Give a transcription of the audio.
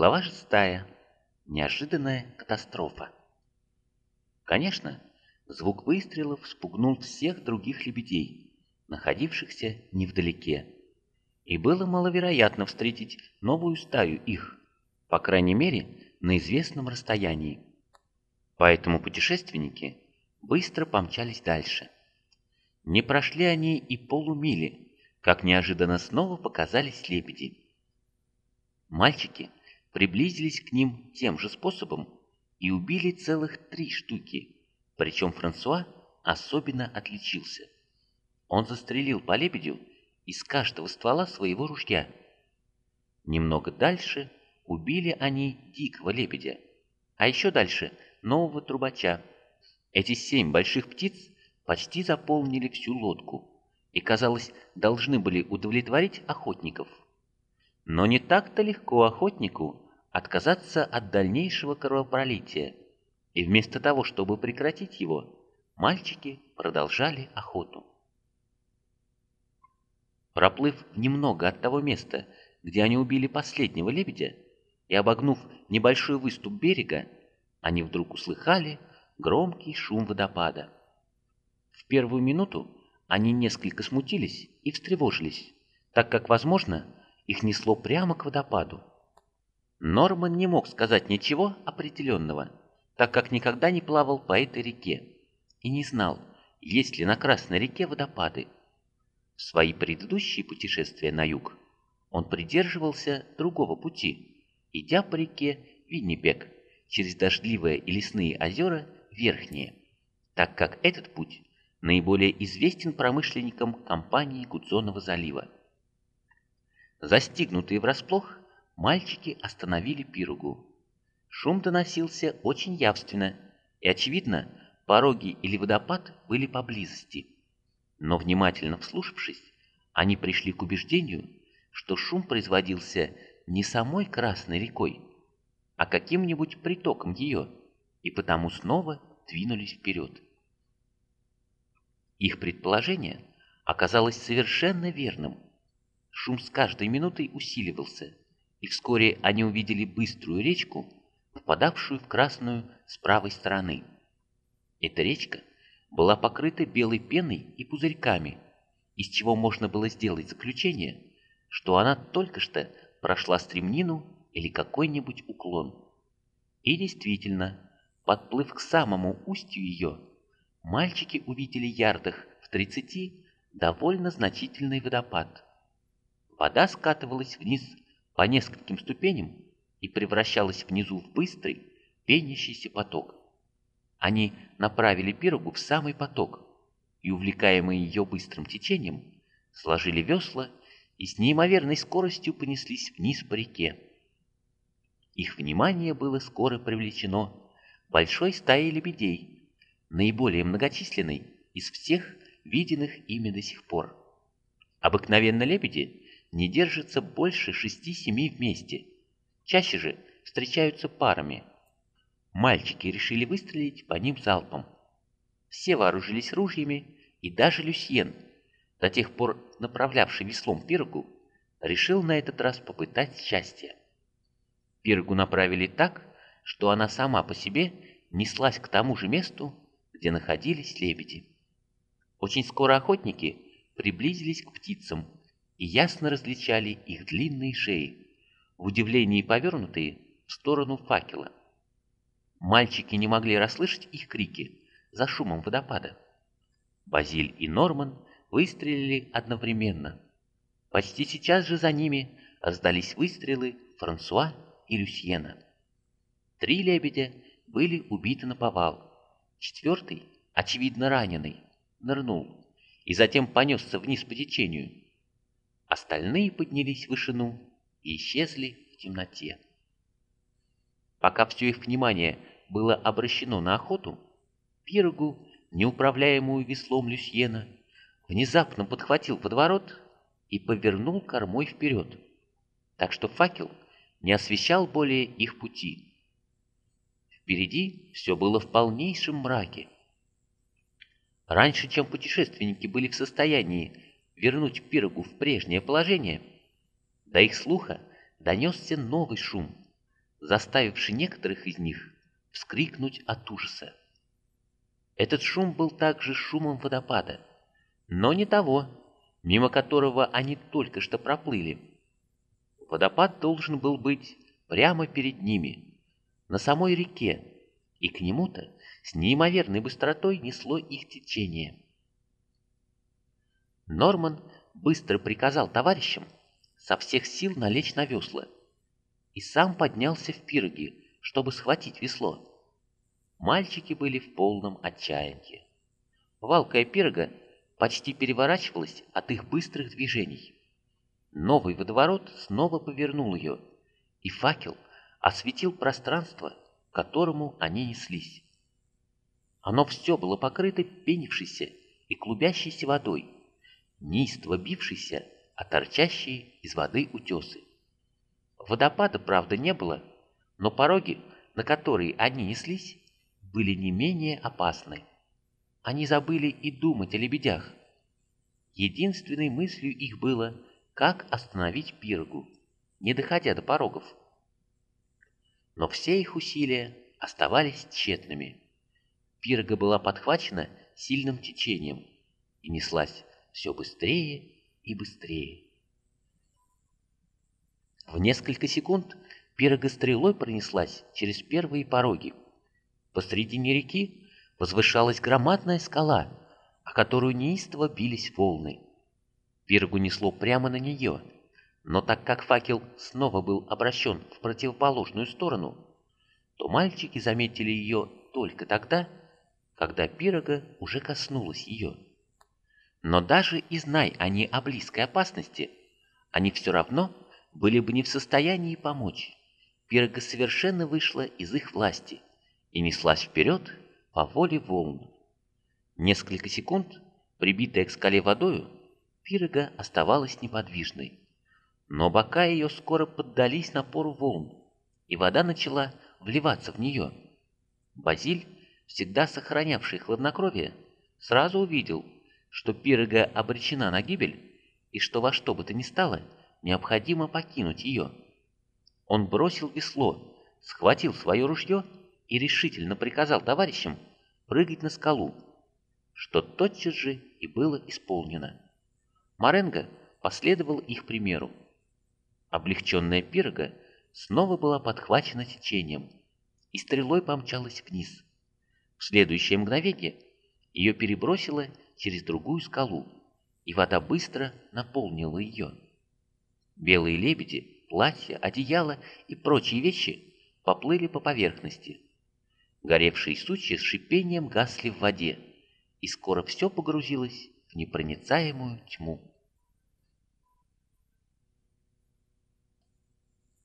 Глава шестая. Неожиданная катастрофа. Конечно, звук выстрелов спугнул всех других лебедей, находившихся невдалеке. И было маловероятно встретить новую стаю их, по крайней мере, на известном расстоянии. Поэтому путешественники быстро помчались дальше. Не прошли они и полумили, как неожиданно снова показались лебеди. Мальчики приблизились к ним тем же способом и убили целых три штуки, причем Франсуа особенно отличился. Он застрелил по лебедю из каждого ствола своего ружья. Немного дальше убили они дикого лебедя, а еще дальше нового трубача. Эти семь больших птиц почти заполнили всю лодку и, казалось, должны были удовлетворить охотников. Но не так-то легко охотнику отказаться от дальнейшего кровопролития, и вместо того, чтобы прекратить его, мальчики продолжали охоту. Проплыв немного от того места, где они убили последнего лебедя, и обогнув небольшой выступ берега, они вдруг услыхали громкий шум водопада. В первую минуту они несколько смутились и встревожились, так как, возможно, их несло прямо к водопаду. Норман не мог сказать ничего определенного, так как никогда не плавал по этой реке и не знал, есть ли на Красной реке водопады. В свои предыдущие путешествия на юг он придерживался другого пути, идя по реке Виннипек через дождливые и лесные озера Верхние, так как этот путь наиболее известен промышленникам компании Гудзонова залива. Застигнутые врасплох, мальчики остановили пиругу. Шум доносился очень явственно, и, очевидно, пороги или водопад были поблизости. Но внимательно вслушавшись, они пришли к убеждению, что шум производился не самой Красной рекой, а каким-нибудь притоком ее, и потому снова двинулись вперед. Их предположение оказалось совершенно верным. Шум с каждой минутой усиливался, и вскоре они увидели быструю речку, впадавшую в Красную с правой стороны. Эта речка была покрыта белой пеной и пузырьками, из чего можно было сделать заключение, что она только что прошла стремнину или какой-нибудь уклон. И действительно, подплыв к самому устью ее, мальчики увидели ярдах в тридцати довольно значительный водопад. Вода скатывалась вниз по нескольким ступеням и превращалась внизу в быстрый, пенящийся поток. Они направили пирогу в самый поток и, увлекаемые ее быстрым течением, сложили весла и с неимоверной скоростью понеслись вниз по реке. Их внимание было скоро привлечено большой стаей лебедей, наиболее многочисленной из всех виденных ими до сих пор. Обыкновенно лебеди не держатся больше шести-семи вместе, чаще же встречаются парами. Мальчики решили выстрелить по ним залпом. Все вооружились ружьями, и даже Люсьен, до тех пор направлявший веслом пирогу, решил на этот раз попытать счастье. Пирогу направили так, что она сама по себе неслась к тому же месту, где находились лебеди. Очень скоро охотники приблизились к птицам и ясно различали их длинные шеи, в удивлении повернутые в сторону факела. Мальчики не могли расслышать их крики за шумом водопада. Базиль и Норман выстрелили одновременно. Почти сейчас же за ними раздались выстрелы Франсуа и Люсьена. Три лебедя были убиты на повал, Четвертый, очевидно раненый, нырнул и затем понесся вниз по течению. Остальные поднялись в вышину и исчезли в темноте. Пока все их внимание было обращено на охоту, Пирогу, неуправляемую веслом Люсьена, внезапно подхватил водоворот и повернул кормой вперед, так что факел не освещал более их пути. Впереди все было в полнейшем мраке. Раньше, чем путешественники были в состоянии вернуть пирогу в прежнее положение, до их слуха донесся новый шум, заставивший некоторых из них вскрикнуть от ужаса. Этот шум был также шумом водопада, но не того, мимо которого они только что проплыли. Водопад должен был быть прямо перед ними, на самой реке, и к нему-то с неимоверной быстротой несло их течение. Норман быстро приказал товарищам со всех сил налечь на весла и сам поднялся в пироги, чтобы схватить весло. Мальчики были в полном отчаянии. Валкая пирога почти переворачивалась от их быстрых движений. Новый водоворот снова повернул ее, и факел осветил пространство, к которому они неслись. Оно все было покрыто пенившейся и клубящейся водой, неистово бившейся о торчащие из воды утесы. Водопада, правда, не было, но пороги, на которые они неслись, были не менее опасны. Они забыли и думать о лебедях. Единственной мыслью их было, как остановить пирогу, не доходя до порогов. Но все их усилия оставались тщетными. Пирога была подхвачена сильным течением и неслась все быстрее и быстрее. В несколько секунд пирога стрелой пронеслась через первые пороги. Посредине реки возвышалась громадная скала, о которую неистово бились волны. Пирогу несло прямо на нее, но так как факел снова был обращен в противоположную сторону, то мальчики заметили ее только тогда, когда пирога уже коснулась ее. Но даже и знай они о близкой опасности, они все равно были бы не в состоянии помочь. Пирога совершенно вышла из их власти и неслась вперед по воле волн. Несколько секунд, прибитая к скале водою, пирога оставалась неподвижной. Но бока ее скоро поддались напору волн, и вода начала вливаться в нее. Базиль, всегда сохранявший хладнокровие, сразу увидел, что пирога обречена на гибель, и что во что бы то ни стало – необходимо покинуть ее. Он бросил весло, схватил свое ружье и решительно приказал товарищам прыгать на скалу, что тотчас же и было исполнено. Маренго последовал их примеру. Облегченная пирога снова была подхвачена течением и стрелой помчалась вниз. В следующее мгновение ее перебросило через другую скалу, и вода быстро наполнила ее. Белые лебеди, платья, одеяло и прочие вещи поплыли по поверхности. Горевшие сучья с шипением гасли в воде, и скоро все погрузилось в непроницаемую тьму.